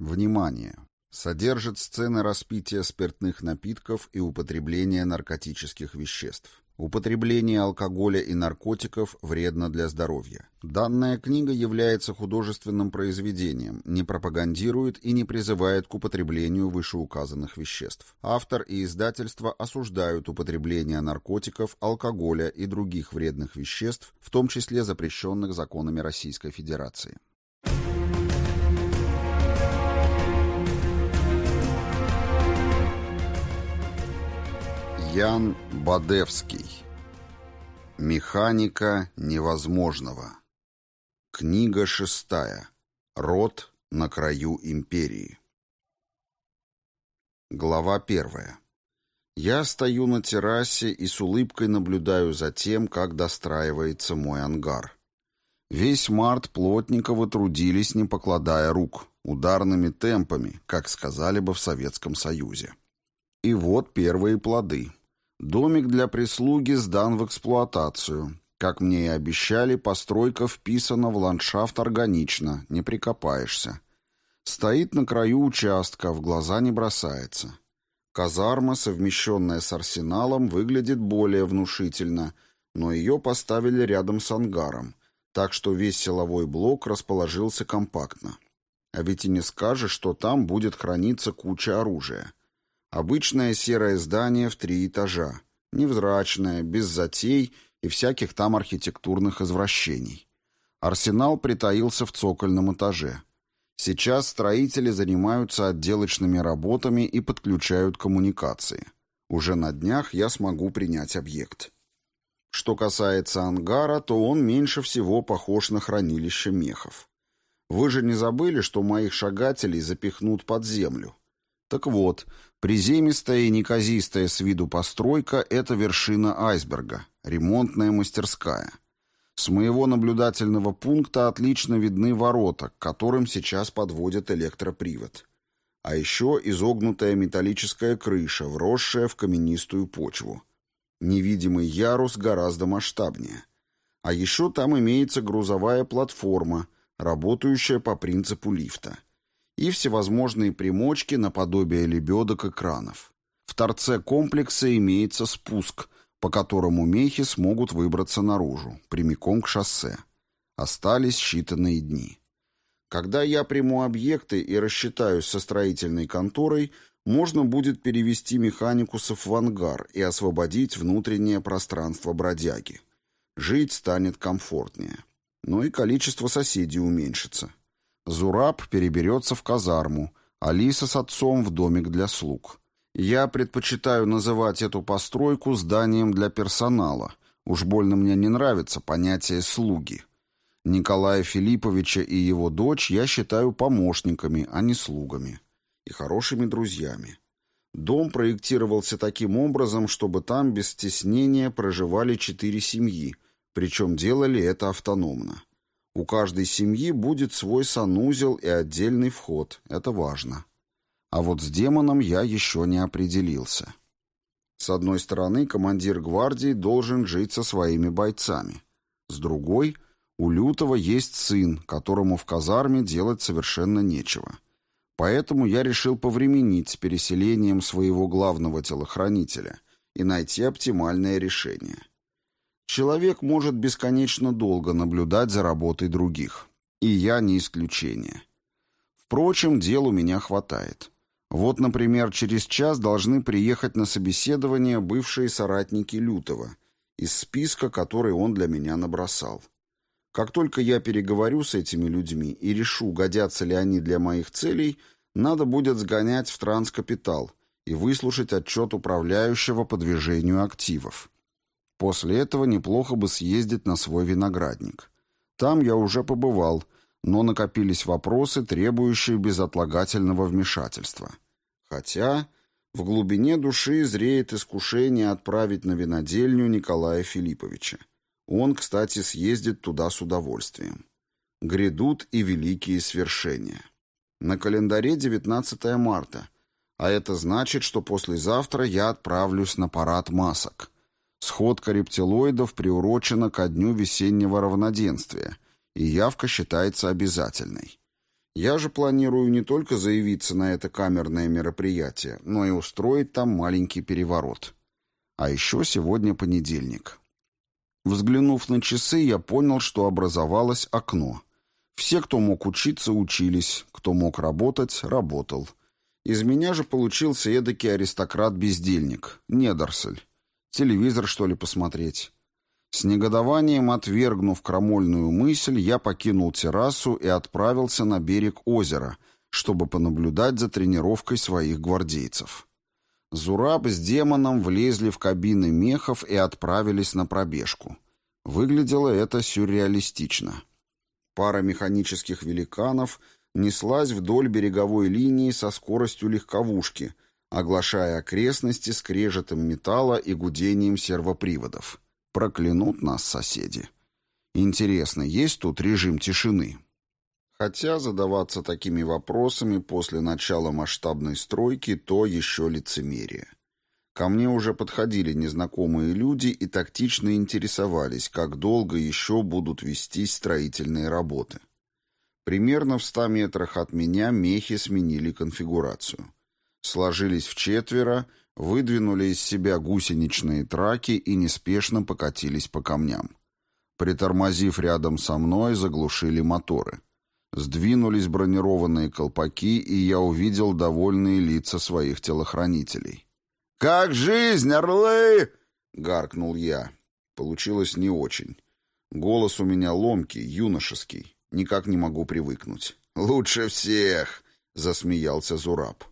Внимание! Содержит сцены распития спиртных напитков и употребления наркотических веществ. Употребление алкоголя и наркотиков вредно для здоровья. Данная книга является художественным произведением, не пропагандирует и не призывает к употреблению вышеуказанных веществ. Автор и издательство осуждают употребление наркотиков, алкоголя и других вредных веществ, в том числе запрещенных законами Российской Федерации. Ян Бадевский. Механика невозможного. Книга шестая. Род на краю империи. Глава первая. Я стою на террасе и с улыбкой наблюдаю за тем, как достраивается мой ангар. Весь март Плотниковы трудились, не покладая рук, ударными темпами, как сказали бы в Советском Союзе. И вот первые плоды. Домик для прислуги сдан в эксплуатацию. Как мне и обещали, постройка вписана в ландшафт органично, не прикопаешься. Стоит на краю участка, в глаза не бросается. Казарма, совмещенная с арсеналом, выглядит более внушительно, но ее поставили рядом с ангаром, так что весь силовой блок расположился компактно. А ведь и не скажешь, что там будет храниться куча оружия. Обычное серое здание в три этажа. Невзрачное, без затей и всяких там архитектурных извращений. Арсенал притаился в цокольном этаже. Сейчас строители занимаются отделочными работами и подключают коммуникации. Уже на днях я смогу принять объект. Что касается ангара, то он меньше всего похож на хранилище мехов. Вы же не забыли, что моих шагателей запихнут под землю? Так вот, приземистая и неказистая с виду постройка — это вершина айсберга, ремонтная мастерская. С моего наблюдательного пункта отлично видны ворота, к которым сейчас подводят электропривод. А еще изогнутая металлическая крыша, вросшая в каменистую почву. Невидимый ярус гораздо масштабнее. А еще там имеется грузовая платформа, работающая по принципу лифта — и всевозможные примочки наподобие лебедок и кранов. В торце комплекса имеется спуск, по которому мехи смогут выбраться наружу, прямиком к шоссе. Остались считанные дни. Когда я приму объекты и рассчитаюсь со строительной конторой, можно будет перевести механикусов в ангар и освободить внутреннее пространство бродяги. Жить станет комфортнее. Но и количество соседей уменьшится. Зураб переберется в казарму, Алиса с отцом в домик для слуг. Я предпочитаю называть эту постройку зданием для персонала. Уж больно мне не нравится понятие «слуги». Николая Филипповича и его дочь я считаю помощниками, а не слугами. И хорошими друзьями. Дом проектировался таким образом, чтобы там без стеснения проживали четыре семьи, причем делали это автономно. У каждой семьи будет свой санузел и отдельный вход. Это важно. А вот с демоном я еще не определился. С одной стороны, командир гвардии должен жить со своими бойцами. С другой, у Лютого есть сын, которому в казарме делать совершенно нечего. Поэтому я решил повременить с переселением своего главного телохранителя и найти оптимальное решение. Человек может бесконечно долго наблюдать за работой других. И я не исключение. Впрочем, дел у меня хватает. Вот, например, через час должны приехать на собеседование бывшие соратники Лютова из списка, который он для меня набросал. Как только я переговорю с этими людьми и решу, годятся ли они для моих целей, надо будет сгонять в транскапитал и выслушать отчет управляющего по движению активов. После этого неплохо бы съездить на свой виноградник. Там я уже побывал, но накопились вопросы, требующие безотлагательного вмешательства. Хотя в глубине души зреет искушение отправить на винодельню Николая Филипповича. Он, кстати, съездит туда с удовольствием. Грядут и великие свершения. На календаре 19 марта, а это значит, что послезавтра я отправлюсь на парад масок. Сходка рептилоидов приурочена ко дню весеннего равноденствия, и явка считается обязательной. Я же планирую не только заявиться на это камерное мероприятие, но и устроить там маленький переворот. А еще сегодня понедельник. Взглянув на часы, я понял, что образовалось окно. Все, кто мог учиться, учились, кто мог работать, работал. Из меня же получился эдакий аристократ-бездельник, недорсель. Телевизор, что ли, посмотреть? С негодованием отвергнув крамольную мысль, я покинул террасу и отправился на берег озера, чтобы понаблюдать за тренировкой своих гвардейцев. Зураб с демоном влезли в кабины мехов и отправились на пробежку. Выглядело это сюрреалистично. Пара механических великанов неслась вдоль береговой линии со скоростью легковушки, оглашая окрестности скрежетом металла и гудением сервоприводов. Проклянут нас соседи. Интересно, есть тут режим тишины? Хотя задаваться такими вопросами после начала масштабной стройки то еще лицемерие. Ко мне уже подходили незнакомые люди и тактично интересовались, как долго еще будут вестись строительные работы. Примерно в ста метрах от меня мехи сменили конфигурацию. Сложились в четверо, выдвинули из себя гусеничные траки и неспешно покатились по камням. Притормозив рядом со мной, заглушили моторы. Сдвинулись бронированные колпаки, и я увидел довольные лица своих телохранителей. «Как жизнь, орлы!» — гаркнул я. Получилось не очень. Голос у меня ломкий, юношеский. Никак не могу привыкнуть. «Лучше всех!» — засмеялся Зураб.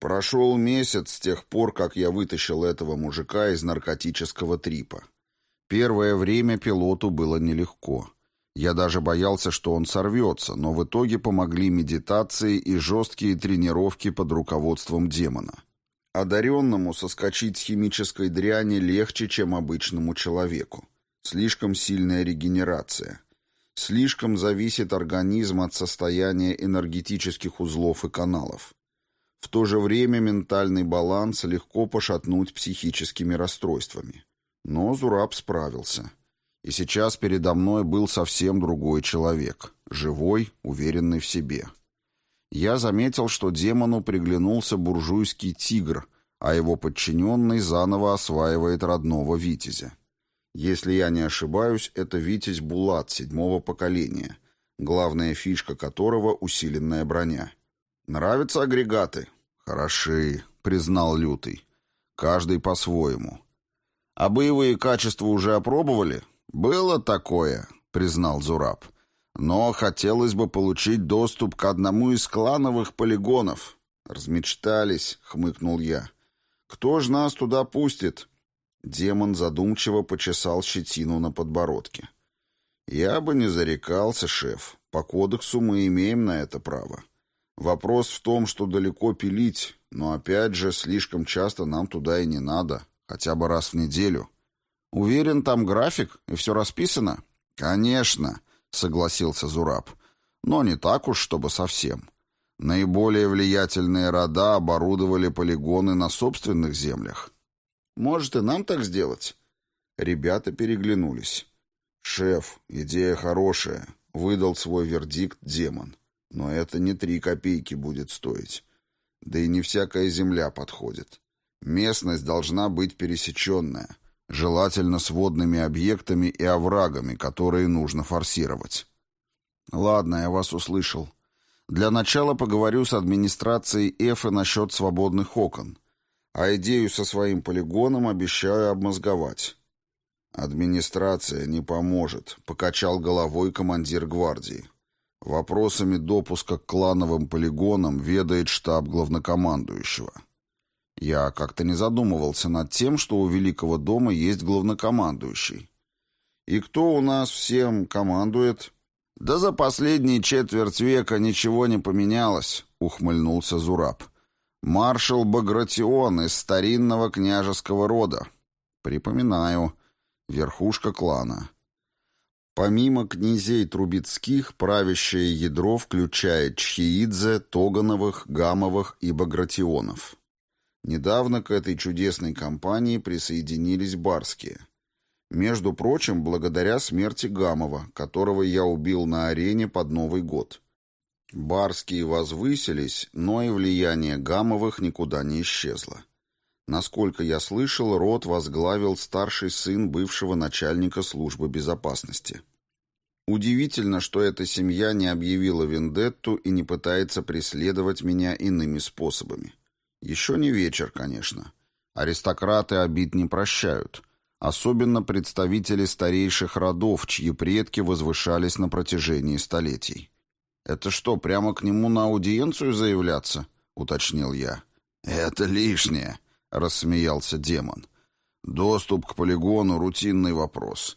Прошел месяц с тех пор, как я вытащил этого мужика из наркотического трипа. Первое время пилоту было нелегко. Я даже боялся, что он сорвется, но в итоге помогли медитации и жесткие тренировки под руководством демона. Одаренному соскочить с химической дряни легче, чем обычному человеку. Слишком сильная регенерация. Слишком зависит организм от состояния энергетических узлов и каналов. В то же время ментальный баланс легко пошатнуть психическими расстройствами. Но Зураб справился. И сейчас передо мной был совсем другой человек, живой, уверенный в себе. Я заметил, что демону приглянулся буржуйский тигр, а его подчиненный заново осваивает родного витязя. Если я не ошибаюсь, это витязь Булат седьмого поколения, главная фишка которого — усиленная броня. «Нравятся агрегаты?» «Хороши», — признал Лютый. «Каждый по-своему». «А боевые качества уже опробовали?» «Было такое», — признал Зураб. «Но хотелось бы получить доступ к одному из клановых полигонов». «Размечтались», — хмыкнул я. «Кто ж нас туда пустит?» Демон задумчиво почесал щетину на подбородке. «Я бы не зарекался, шеф. По кодексу мы имеем на это право. Вопрос в том, что далеко пилить, но опять же, слишком часто нам туда и не надо, хотя бы раз в неделю». Уверен, там график и все расписано? Конечно, согласился Зураб. Но не так уж, чтобы совсем. Наиболее влиятельные рода оборудовали полигоны на собственных землях. Может, и нам так сделать? Ребята переглянулись. «Шеф, идея хорошая», — выдал свой вердикт демон. «Но это не три копейки будет стоить. Да и не всякая земля подходит. Местность должна быть пересеченная желательно с водными объектами и оврагами, которые нужно форсировать. Ладно, я вас услышал. Для начала поговорю с администрацией Эфы насчет свободных окон, а идею со своим полигоном обещаю обмозговать. Администрация не поможет, покачал головой командир гвардии. Вопросами допуска к клановым полигонам ведает штаб главнокомандующего. Я как-то не задумывался над тем, что у Великого дома есть главнокомандующий. И кто у нас всем командует? Да за последние четверть века ничего не поменялось, ухмыльнулся Зураб. Маршал Багратион из старинного княжеского рода. Припоминаю, верхушка клана. Помимо князей Трубецких, правящее ядро включает Чхиидзе, Тогановых, Гамовых и Багратионов. Недавно к этой чудесной компании присоединились барские. Между прочим, благодаря смерти Гамова, которого я убил на арене под Новый год. Барские возвысились, но и влияние Гамовых никуда не исчезло. Насколько я слышал, род возглавил старший сын бывшего начальника службы безопасности. Удивительно, что эта семья не объявила вендетту и не пытается преследовать меня иными способами. Еще не вечер, конечно. Аристократы обид не прощают. Особенно представители старейших родов, чьи предки возвышались на протяжении столетий. «Это что, прямо к нему на аудиенцию заявляться?» — уточнил я. «Это лишнее», — рассмеялся демон. «Доступ к полигону — рутинный вопрос.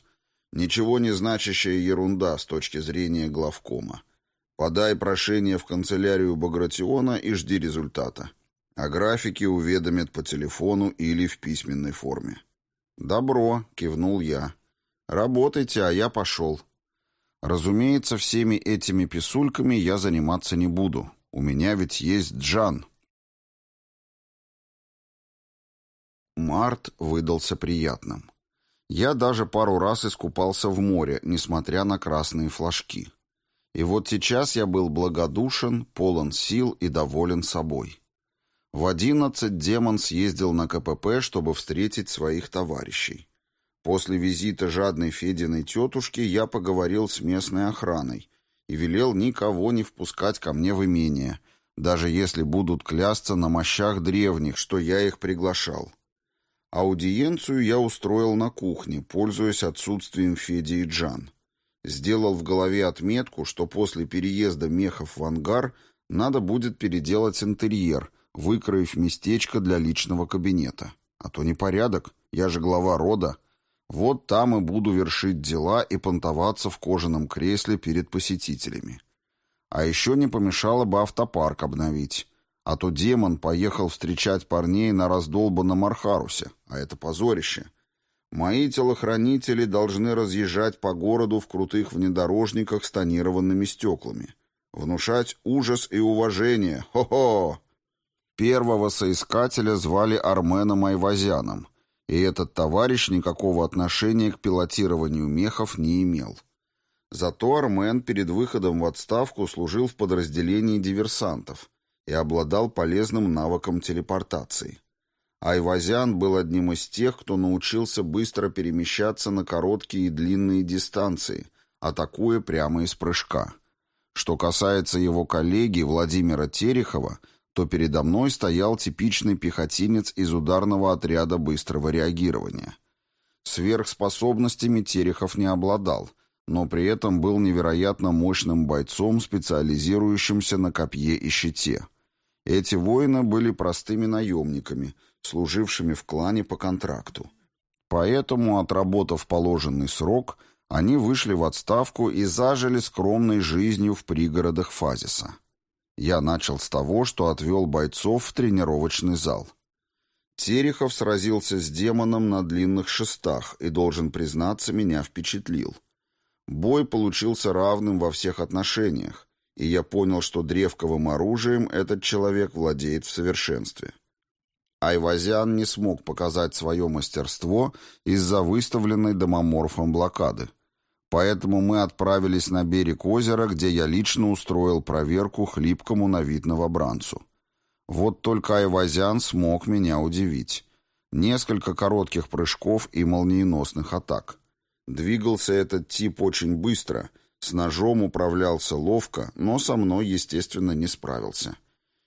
Ничего не значащая ерунда с точки зрения главкома. Подай прошение в канцелярию Багратиона и жди результата. О графике уведомят по телефону или в письменной форме». «Добро», — кивнул я. «Работайте, а я пошел». Разумеется, всеми этими писульками я заниматься не буду. У меня ведь есть Джан. Март выдался приятным. Я даже пару раз искупался в море, несмотря на красные флажки. И вот сейчас я был благодушен, полон сил и доволен собой. В одиннадцать демон съездил на КПП, чтобы встретить своих товарищей. После визита жадной Фединой тетушки я поговорил с местной охраной и велел никого не впускать ко мне в имение, даже если будут клясться на мощах древних, что я их приглашал. Аудиенцию я устроил на кухне, пользуясь отсутствием Феди и Джан. Сделал в голове отметку, что после переезда мехов в ангар надо будет переделать интерьер, выкроив местечко для личного кабинета. А то непорядок, я же глава рода, вот там и буду вершить дела и понтоваться в кожаном кресле перед посетителями. А еще не помешало бы автопарк обновить. А то демон поехал встречать парней на раздолбанном Архарусе, а это позорище. Мои телохранители должны разъезжать по городу в крутых внедорожниках с тонированными стеклами. Внушать ужас и уважение. Хо-хо! Первого соискателя звали Арменом Айвазяном, и этот товарищ никакого отношения к пилотированию мехов не имел. Зато Армен перед выходом в отставку служил в подразделении диверсантов и обладал полезным навыком телепортации. Айвазян был одним из тех, кто научился быстро перемещаться на короткие и длинные дистанции, атакуя прямо из прыжка. Что касается его коллеги Владимира Терехова – то передо мной стоял типичный пехотинец из ударного отряда быстрого реагирования. Сверхспособностями Терехов не обладал, но при этом был невероятно мощным бойцом, специализирующимся на копье и щите. Эти воины были простыми наемниками, служившими в клане по контракту. Поэтому, отработав положенный срок, они вышли в отставку и зажили скромной жизнью в пригородах Фазиса. Я начал с того, что отвел бойцов в тренировочный зал. Терехов сразился с демоном на длинных шестах и, должен признаться, меня впечатлил. Бой получился равным во всех отношениях, и я понял, что древковым оружием этот человек владеет в совершенстве. Айвазян не смог показать свое мастерство из-за выставленной домоморфом блокады. Поэтому мы отправились на берег озера, где я лично устроил проверку хлипкому на вид новобранцу. Вот только Айвазян смог меня удивить. Несколько коротких прыжков и молниеносных атак. Двигался этот тип очень быстро, с ножом управлялся ловко, но со мной, естественно, не справился.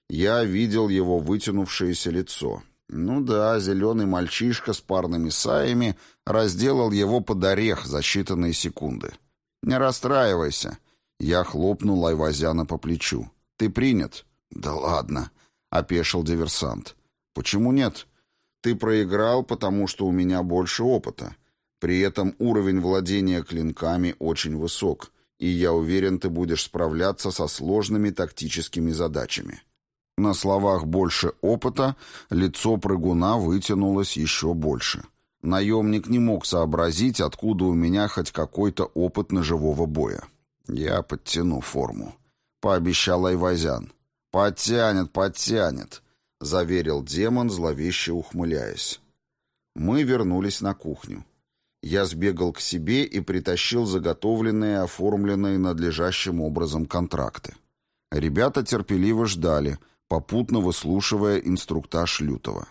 Я видел его вытянувшееся лицо, ну да, зеленый мальчишка с парными саями разделал его под орех за считанные секунды. «Не расстраивайся». Я хлопнул Айвазяна по плечу. «Ты принят?» «Да ладно», — опешил диверсант. «Почему нет?» «Ты проиграл, потому что у меня больше опыта. При этом уровень владения клинками очень высок, и я уверен, ты будешь справляться со сложными тактическими задачами». На словах «больше опыта» лицо прыгуна вытянулось еще больше. Наемник не мог сообразить, откуда у меня хоть какой-то опыт ножевого боя. Я подтяну форму. Пообещал Айвазян. «Подтянет, подтянет», — заверил демон, зловеще ухмыляясь. Мы вернулись на кухню. Я сбегал к себе и притащил заготовленные, оформленные надлежащим образом контракты. Ребята терпеливо ждали, попутно выслушивая инструктаж Лютова.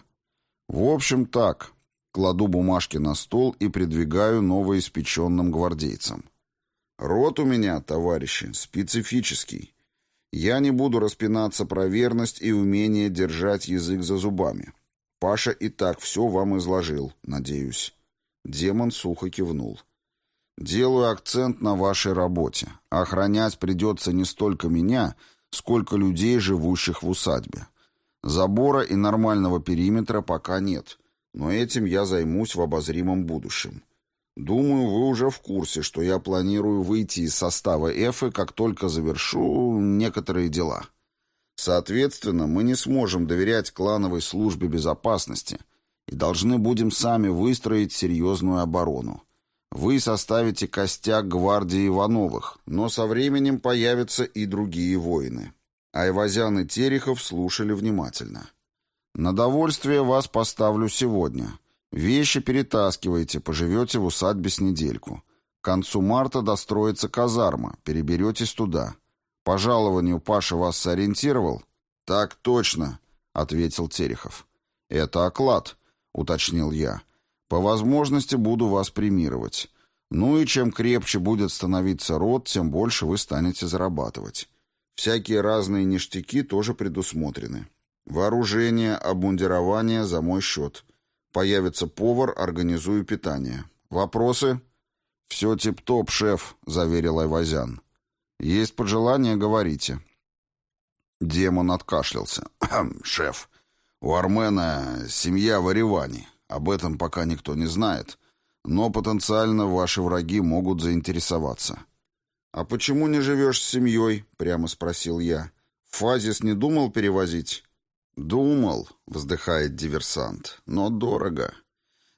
В общем, так. Кладу бумажки на стол и придвигаю новоиспеченным гвардейцам. Рот у меня, товарищи, специфический. Я не буду распинаться про верность и умение держать язык за зубами. Паша и так все вам изложил, надеюсь. Демон сухо кивнул. Делаю акцент на вашей работе. Охранять придется не столько меня, сколько людей, живущих в усадьбе. Забора и нормального периметра пока нет, но этим я займусь в обозримом будущем. Думаю, вы уже в курсе, что я планирую выйти из состава Эфы, как только завершу некоторые дела. Соответственно, мы не сможем доверять клановой службе безопасности и должны будем сами выстроить серьезную оборону. Вы составите костяк гвардии Ивановых, но со временем появятся и другие воины. Айвазян и Терехов слушали внимательно. «На довольствие вас поставлю сегодня. Вещи перетаскивайте, поживете в усадьбе с недельку. К концу марта достроится казарма, переберетесь туда. По жалованию Паша вас сориентировал?» «Так точно», — ответил Терехов. «Это оклад», — уточнил я. «По возможности буду вас премировать. Ну и чем крепче будет становиться род, тем больше вы станете зарабатывать. Всякие разные ништяки тоже предусмотрены. Вооружение, обмундирование за мой счет. Появится повар, организую питание. Вопросы? Все тип-топ, шеф, заверил Айвазян. Есть пожелания, говорите. Демон откашлялся. «Шеф, у Армена семья в Ереване. Об этом пока никто не знает, но потенциально ваши враги могут заинтересоваться. «А почему не живешь с семьей?» — прямо спросил я. «Фазис не думал перевозить?» «Думал», — вздыхает диверсант, — «но дорого.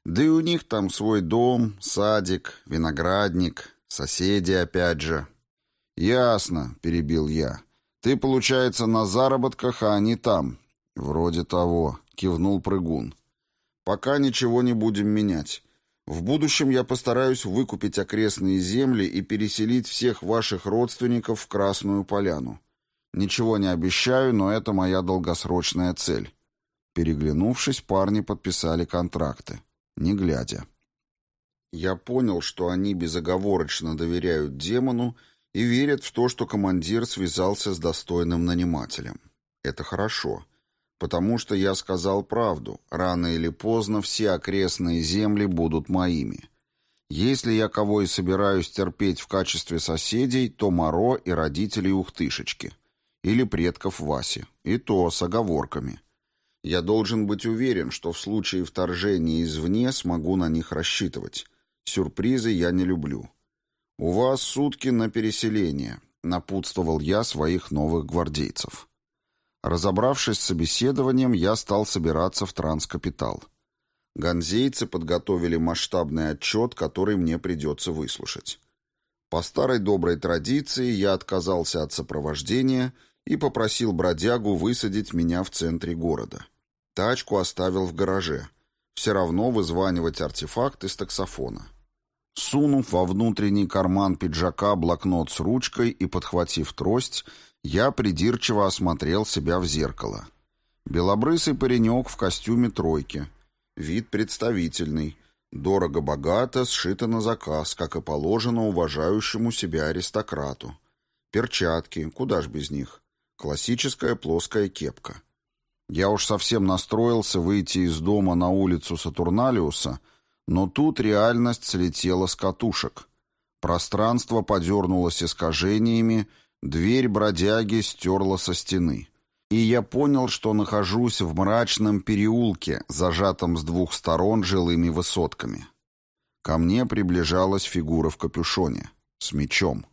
Да и у них там свой дом, садик, виноградник, соседи опять же». «Ясно», — перебил я. «Ты, получается, на заработках, а они там». «Вроде того», — кивнул прыгун. «Пока ничего не будем менять. В будущем я постараюсь выкупить окрестные земли и переселить всех ваших родственников в Красную Поляну. Ничего не обещаю, но это моя долгосрочная цель. Переглянувшись, парни подписали контракты, не глядя. Я понял, что они безоговорочно доверяют демону и верят в то, что командир связался с достойным нанимателем. Это хорошо потому что я сказал правду. Рано или поздно все окрестные земли будут моими. Если я кого и собираюсь терпеть в качестве соседей, то Моро и родителей Ухтышечки. Или предков Васи. И то с оговорками. Я должен быть уверен, что в случае вторжения извне смогу на них рассчитывать. Сюрпризы я не люблю. «У вас сутки на переселение», — напутствовал я своих новых гвардейцев. Разобравшись с собеседованием, я стал собираться в транскапитал. Ганзейцы подготовили масштабный отчет, который мне придется выслушать. По старой доброй традиции я отказался от сопровождения и попросил бродягу высадить меня в центре города. Тачку оставил в гараже. Все равно вызванивать артефакт из таксофона. Сунув во внутренний карман пиджака блокнот с ручкой и подхватив трость, я придирчиво осмотрел себя в зеркало. Белобрысый паренек в костюме тройки. Вид представительный. Дорого-богато, сшито на заказ, как и положено уважающему себя аристократу. Перчатки, куда ж без них. Классическая плоская кепка. Я уж совсем настроился выйти из дома на улицу Сатурналиуса, но тут реальность слетела с катушек. Пространство подернулось искажениями, Дверь бродяги стерла со стены. И я понял, что нахожусь в мрачном переулке, зажатом с двух сторон жилыми высотками. Ко мне приближалась фигура в капюшоне, с мечом.